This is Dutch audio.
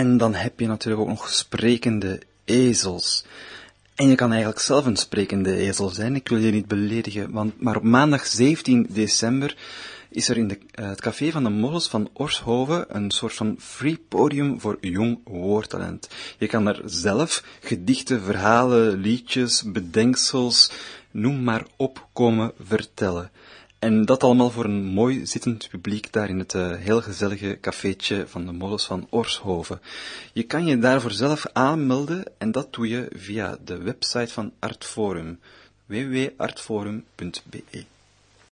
En dan heb je natuurlijk ook nog sprekende ezels. En je kan eigenlijk zelf een sprekende ezel zijn. Ik wil je niet beledigen, want, maar op maandag 17 december is er in de, uh, het café van de Mollens van Orshoven een soort van free podium voor jong woordtalent. Je kan er zelf gedichten, verhalen, liedjes, bedenksels, noem maar op komen vertellen. En dat allemaal voor een mooi zittend publiek daar in het uh, heel gezellige cafeetje van de molens van Orshoven. Je kan je daarvoor zelf aanmelden en dat doe je via de website van Artforum www.artforum.be.